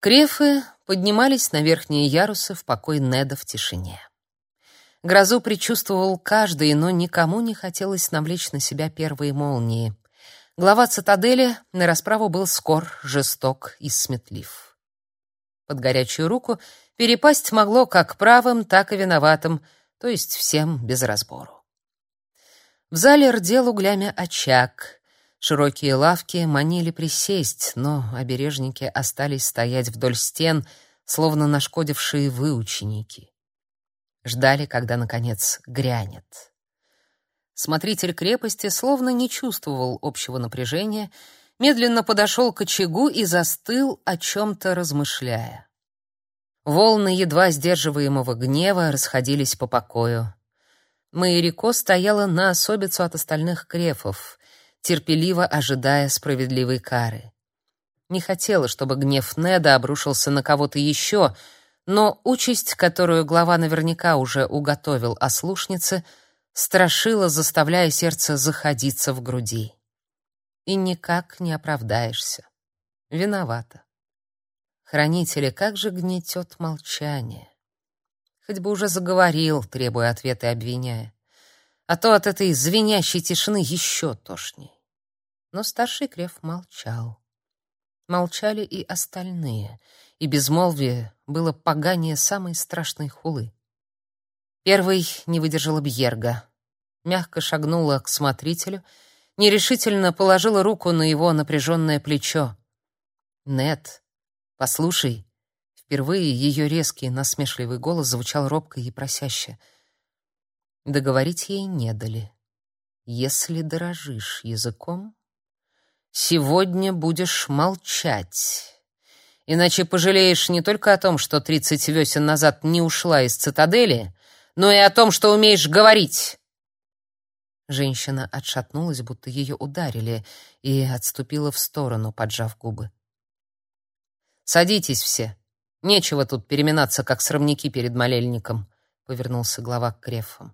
Крефы поднимались на верхние ярусы в покой Неда в тишине. Грозу предчувствовал каждый, но никому не хотелось навлечь на себя первые молнии. Глава цитадели на расправу был скор, жесток и сметлив. Под горячую руку перепасть могло как правым, так и виноватым, то есть всем без разбору. В зале рдел углями очаг — Широкие лавки манили присесть, но обережники остались стоять вдоль стен, словно нашкодившие выученики. Ждали, когда, наконец, грянет. Смотритель крепости словно не чувствовал общего напряжения, медленно подошел к очагу и застыл, о чем-то размышляя. Волны едва сдерживаемого гнева расходились по покою. Майрико стояла на особицу от остальных крефов терпеливо ожидая справедливой кары. Не хотела, чтобы гнев Неда обрушился на кого-то еще, но участь, которую глава наверняка уже уготовил ослушнице, страшила, заставляя сердце заходиться в груди. И никак не оправдаешься. Виновата. Хранители, как же гнетет молчание. Хоть бы уже заговорил, требуя ответа и обвиняя а то от этой звенящей тишины еще тошней. Но старший Крев молчал. Молчали и остальные, и безмолвие было поганее самой страшной хулы. Первый не выдержала Бьерга. Мягко шагнула к смотрителю, нерешительно положила руку на его напряженное плечо. «Нет, послушай». Впервые ее резкий, насмешливый голос звучал робко и просяще — Договорить ей не дали. Если дорожишь языком, сегодня будешь молчать. Иначе пожалеешь не только о том, что тридцать весен назад не ушла из цитадели, но и о том, что умеешь говорить. Женщина отшатнулась, будто ее ударили, и отступила в сторону, поджав губы. Садитесь все. Нечего тут переминаться, как срамники перед молельником, повернулся глава к крефам.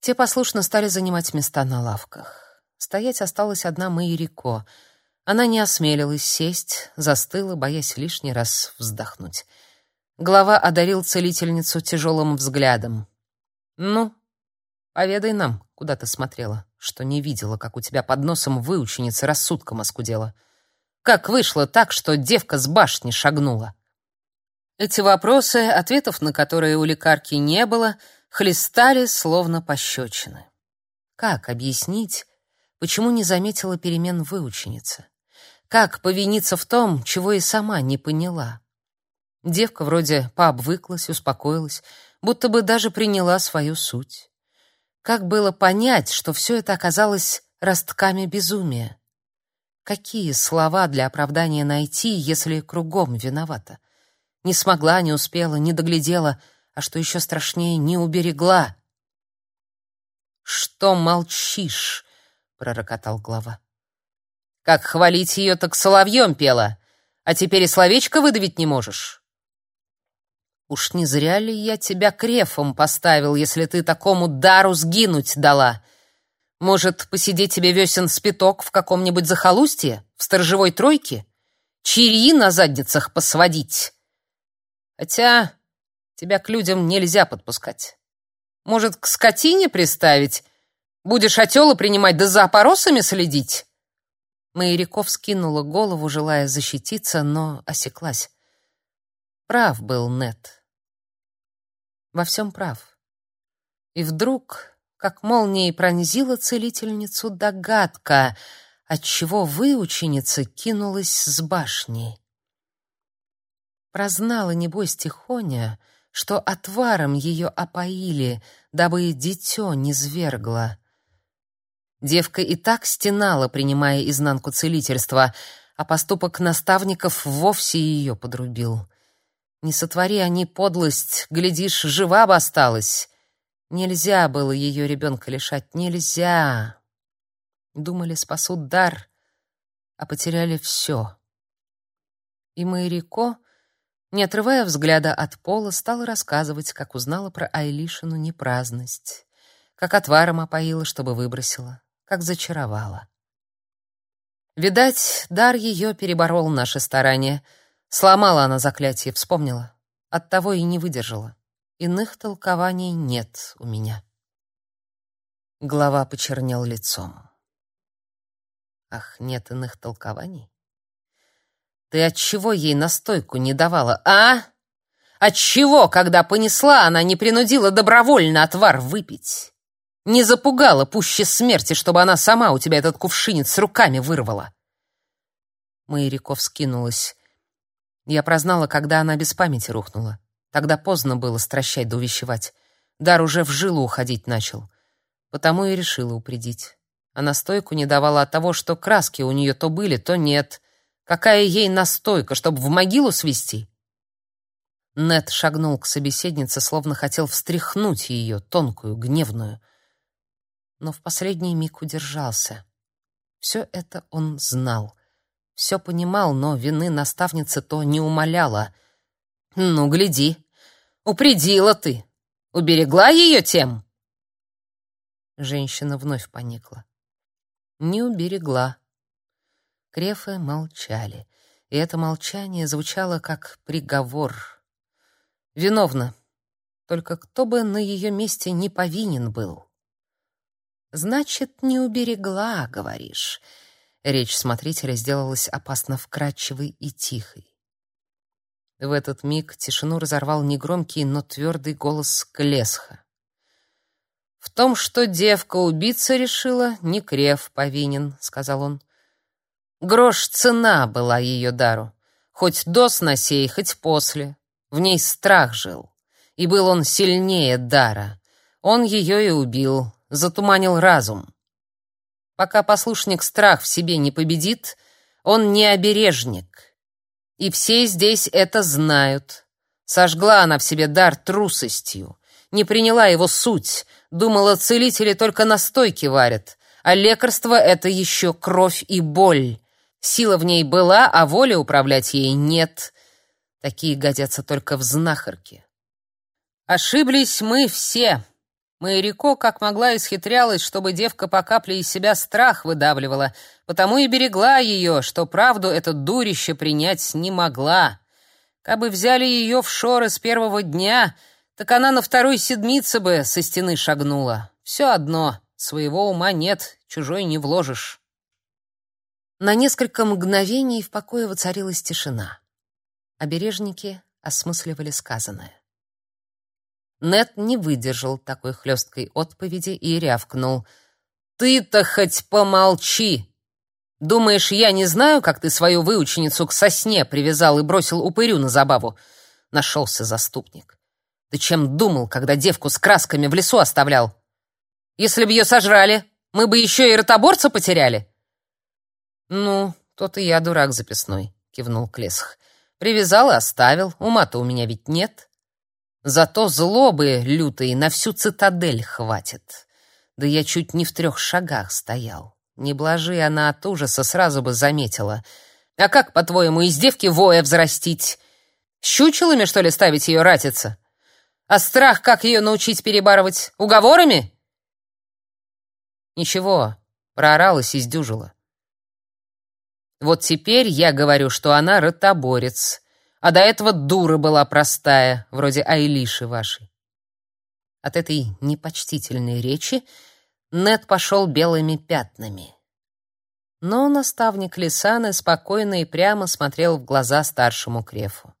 Те послушно стали занимать места на лавках. Стоять осталась одна Майрико. Она не осмелилась сесть, застыла, боясь лишний раз вздохнуть. Глава одарил целительницу тяжелым взглядом. «Ну, поведай нам, куда ты смотрела, что не видела, как у тебя под носом выученица рассудком оскудела. Как вышло так, что девка с башни шагнула?» Эти вопросы, ответов на которые у лекарки не было — хлестали словно пощечины. Как объяснить, почему не заметила перемен выученица? Как повиниться в том, чего и сама не поняла? Девка вроде пообвыклась, успокоилась, будто бы даже приняла свою суть. Как было понять, что все это оказалось ростками безумия? Какие слова для оправдания найти, если кругом виновата? Не смогла, не успела, не доглядела — а что еще страшнее, не уберегла. «Что молчишь?» — пророкотал глава. «Как хвалить ее, так соловьем пела, а теперь и словечко выдавить не можешь». «Уж не зря ли я тебя крефом поставил, если ты такому дару сгинуть дала? Может, посидеть тебе весен спиток в каком-нибудь захолустье, в сторожевой тройке? Чирьи на задницах посводить?» Хотя Тебя к людям нельзя подпускать. Может, к скотине приставить? Будешь отелы принимать да за опоросами следить?» Маяряков скинула голову, желая защититься, но осеклась. Прав был Нет. Во всем прав. И вдруг, как молнией пронзила целительницу догадка, отчего выученица кинулась с башни. Прознала, небось, тихоня, что отваром ее опоили, дабы дитё не звергло. Девка и так стенала, принимая изнанку целительства, а поступок наставников вовсе ее подрубил. Не сотвори они подлость, глядишь, жива бы осталась. Нельзя было ее ребенка лишать, нельзя. Думали, спасут дар, а потеряли все. И Майрико не отрывая взгляда от пола, стала рассказывать, как узнала про Айлишину непраздность, как отваром опоила, чтобы выбросила, как зачаровала. Видать, дар ее переборол наши старания. Сломала она заклятие, вспомнила. Оттого и не выдержала. Иных толкований нет у меня. Глава почернел лицом. Ах, нет иных толкований? Ты от чего ей настойку не давала, а? От чего, когда понесла, она не принудила добровольно отвар выпить? Не запугала пуще смерти, чтобы она сама у тебя этот кувшинец руками вырвала. Маяриков скинулась. Я прознала, когда она без памяти рухнула. Тогда поздно было стращать да увещевать. Дар уже в жилу уходить начал. Потому и решила упредить. А настойку не давала от того, что краски у нее то были, то нет. Какая ей настойка, чтобы в могилу свести? Нет шагнул к собеседнице, словно хотел встряхнуть ее, тонкую, гневную. Но в последний миг удержался. Все это он знал. Все понимал, но вины наставницы то не умоляла. «Ну, гляди, упредила ты. Уберегла ее тем?» Женщина вновь поникла. Не уберегла. Крефы молчали, и это молчание звучало как приговор. Виновна. Только кто бы на ее месте не повинен был. Значит, не уберегла, говоришь. Речь смотрителя сделалась опасно вкрадчивой и тихой. В этот миг тишину разорвал негромкий, но твердый голос Клесха. «В том, что девка убиться решила, не крев повинен», — сказал он. «Грош цена была ее дару, хоть до сносей, хоть после. В ней страх жил, и был он сильнее дара. Он ее и убил, затуманил разум. Пока послушник страх в себе не победит, он не обережник. И все здесь это знают. Сожгла она в себе дар трусостью, не приняла его суть, думала, целители только настойки варят, а лекарство — это еще кровь и боль. Сила в ней была, а воли управлять ей нет. Такие годятся только в знахарке. Ошиблись мы все, Майрико как могла исхитрялась, чтобы девка по капле из себя страх выдавливала, потому и берегла ее, что правду это дурище принять не могла. Кабы взяли ее в шоры с первого дня, так она на второй седмице бы со стены шагнула. Все одно, своего ума нет, чужой не вложишь. На несколько мгновений в покое воцарилась тишина. Обережники осмысливали сказанное. Нет не выдержал такой хлесткой отповеди и рявкнул. «Ты-то хоть помолчи! Думаешь, я не знаю, как ты свою выученицу к сосне привязал и бросил упырю на забаву?» Нашелся заступник. «Ты чем думал, когда девку с красками в лесу оставлял? Если б ее сожрали, мы бы еще и ротоборца потеряли!» «Ну, тот и я дурак записной», — кивнул Клесх. «Привязал и оставил, ума-то у меня ведь нет». Зато злобы лютой на всю цитадель хватит. Да я чуть не в трех шагах стоял. Не блажи она от ужаса, сразу бы заметила. А как, по-твоему, из девки воя взрастить? Щучелами, что ли, ставить ее ратиться? А страх как ее научить перебарывать? Уговорами? Ничего, прооралась и сдюжила. Вот теперь я говорю, что она ротоборец — а до этого дура была простая, вроде Айлиши вашей. От этой непочтительной речи Нед пошел белыми пятнами. Но наставник Лисаны спокойно и прямо смотрел в глаза старшему Крефу.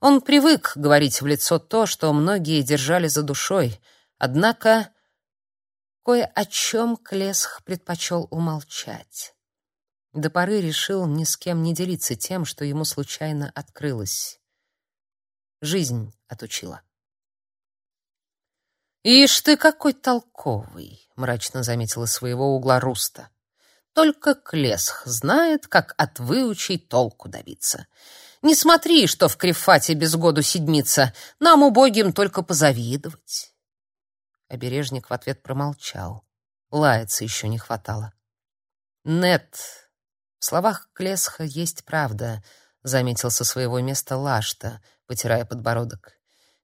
Он привык говорить в лицо то, что многие держали за душой, однако кое о чем Клесх предпочел умолчать. До поры решил ни с кем не делиться тем, что ему случайно открылось. Жизнь отучила. «Ишь ты какой толковый!» — мрачно заметила своего угла Руста. «Только Клесх знает, как от выучей толку добиться. Не смотри, что в Крефате без году седмица, нам, убогим, только позавидовать». Обережник в ответ промолчал. Лаяться еще не хватало. Нет в словах Клесха есть правда, заметил со своего места Лашта, потирая подбородок.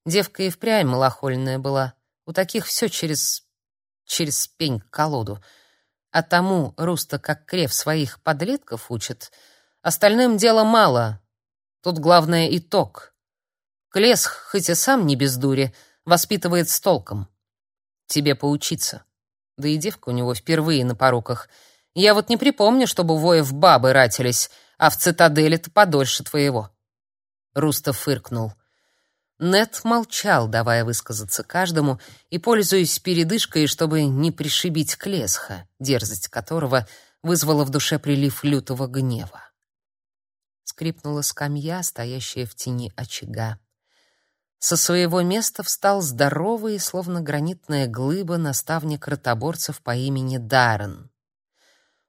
Девка и впрямь малохольная была. У таких все через через пень к колоду. А тому Руста как крев своих подлетков учит, остальным дела мало. Тут главное итог. Клесх, хоть и сам не без дури, воспитывает с толком. Тебе поучиться. Да и девка у него впервые на поруках. Я вот не припомню, чтобы воев бабы ратились, а в цитадели-то подольше твоего. Рустов фыркнул. Нет молчал, давая высказаться каждому, и, пользуясь передышкой, чтобы не пришибить Клесха, дерзость которого вызвала в душе прилив лютого гнева. Скрипнула скамья, стоящая в тени очага. Со своего места встал здоровый, словно гранитная глыба, наставник ротоборцев по имени Даррен.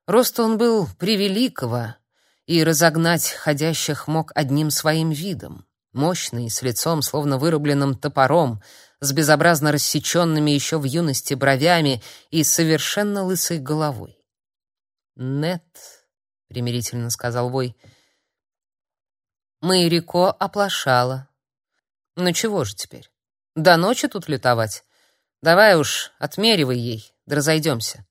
Рост он был превеликого, и разогнать ходящих мог одним своим видом. Мощный, с лицом, словно вырубленным топором, с безобразно рассеченными еще в юности бровями и совершенно лысой головой. «Нет», — примирительно сказал Вой, — «Майрико оплошала, ну чего же теперь? До ночи тут летовать? Давай уж, отмеривай ей, да разойдемся.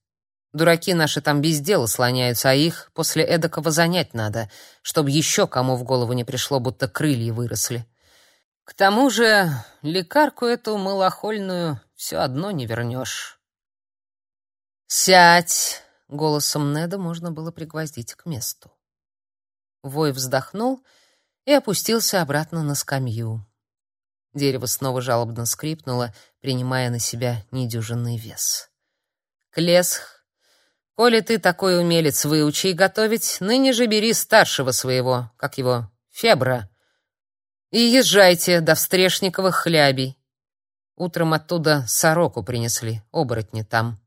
Дураки наши там без дела слоняются, а их после эдакого занять надо, чтобы еще кому в голову не пришло, будто крылья выросли. К тому же лекарку эту малохольную все одно не вернешь. «Сядь!» — голосом Неда можно было пригвоздить к месту. Вой вздохнул и опустился обратно на скамью. Дерево снова жалобно скрипнуло, принимая на себя недюжинный вес. «Клесх, коли ты такой умелец, выучи готовить, ныне же бери старшего своего, как его, Фебра, и езжайте до Встрешниковых хлябей. Утром оттуда сороку принесли, оборотни там.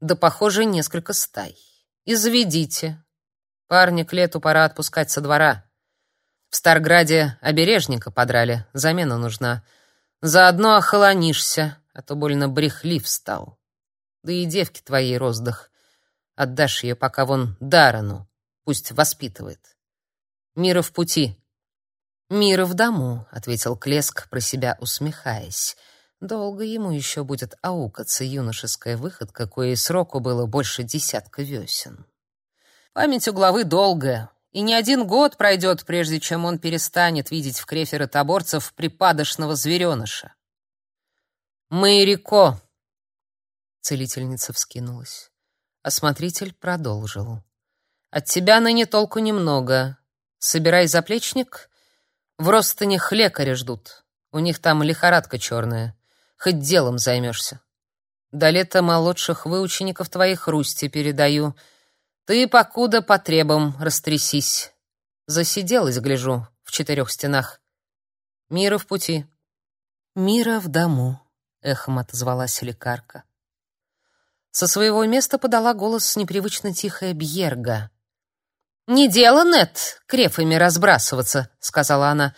Да, похоже, несколько стай. И заведите. Парня к лету пора отпускать со двора». В Старграде обережника подрали, замена нужна. Заодно охолонишься, а то больно брехлив стал. Да и девки твоей роздых. Отдашь ее пока вон Дарану, пусть воспитывает. Мира в пути. Мира в дому, ответил Клеск, про себя усмехаясь. Долго ему еще будет аукаться юношеская выходка, кое сроку было больше десятка весен. Память у главы долгая, и не один год пройдет, прежде чем он перестанет видеть в крефере таборцев припадочного звереныша. «Майрико!» Целительница вскинулась. Осмотритель продолжил. «От тебя ныне толку немного. Собирай заплечник. В Ростонях лекаря ждут. У них там лихорадка черная. Хоть делом займешься. До лета молодших выучеников твоих Русти передаю — ты покуда потребам растрясись. Засиделась, гляжу, в четырех стенах. Мира в пути. Мира в дому, эхом отозвалась лекарка. Со своего места подала голос непривычно тихая Бьерга. «Не дело, нет, крефами разбрасываться», — сказала она.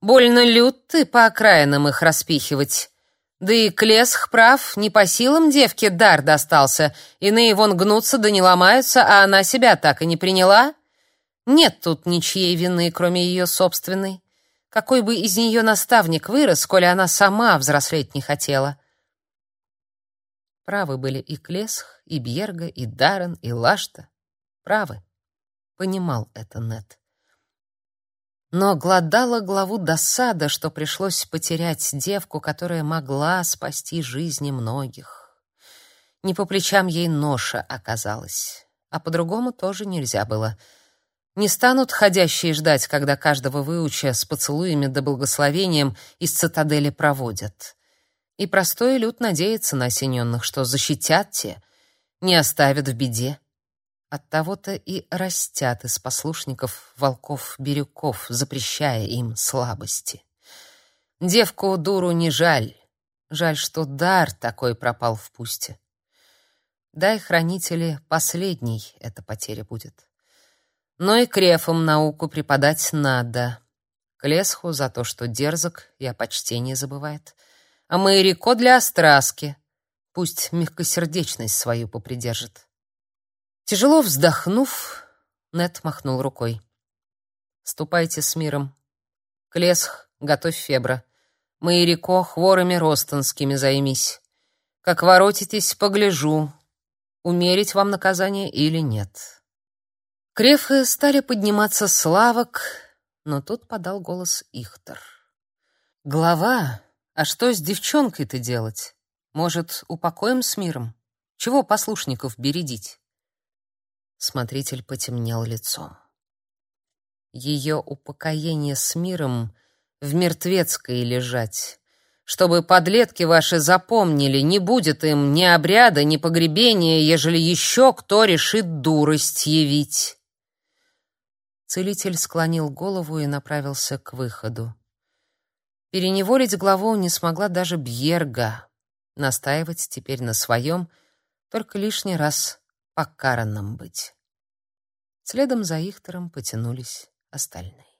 «Больно лют ты по окраинам их распихивать. Да и Клесх прав, не по силам девке дар достался. Иные вон гнутся да не ломаются, а она себя так и не приняла. Нет тут ничьей вины, кроме ее собственной. Какой бы из нее наставник вырос, коли она сама взрослеть не хотела. Правы были и Клесх, и Бьерга, и Даррен, и Лашта. Правы. Понимал это Нет но глодала главу досада, что пришлось потерять девку, которая могла спасти жизни многих. Не по плечам ей ноша оказалась, а по-другому тоже нельзя было. Не станут ходящие ждать, когда каждого выуча с поцелуями да благословением из цитадели проводят. И простой люд надеется на осененных, что защитят те, не оставят в беде. Оттого-то и растят из послушников волков-бирюков, запрещая им слабости. Девку дуру не жаль. Жаль, что дар такой пропал в пусте. Дай, хранители, последний эта потеря будет. Но и крефам науку преподать надо. Клесху за то, что дерзок и о почтении забывает. А Майрико для остраски. Пусть мягкосердечность свою попридержит. Тяжело вздохнув, Нет махнул рукой. Ступайте с миром. Клесх, готовь фебра. Майрико хворыми ростонскими займись. Как воротитесь, погляжу, умерить вам наказание или нет. Крефы стали подниматься с лавок, но тут подал голос Ихтер. «Глава, а что с девчонкой-то делать? Может, упокоим с миром? Чего послушников бередить?» Смотритель потемнел лицом. Ее упокоение с миром в мертвецкой лежать. Чтобы подлетки ваши запомнили, не будет им ни обряда, ни погребения, ежели еще кто решит дурость явить. Целитель склонил голову и направился к выходу. Переневолить главу не смогла даже Бьерга. Настаивать теперь на своем, только лишний раз покаранным быть. Следом за Ихтером потянулись остальные.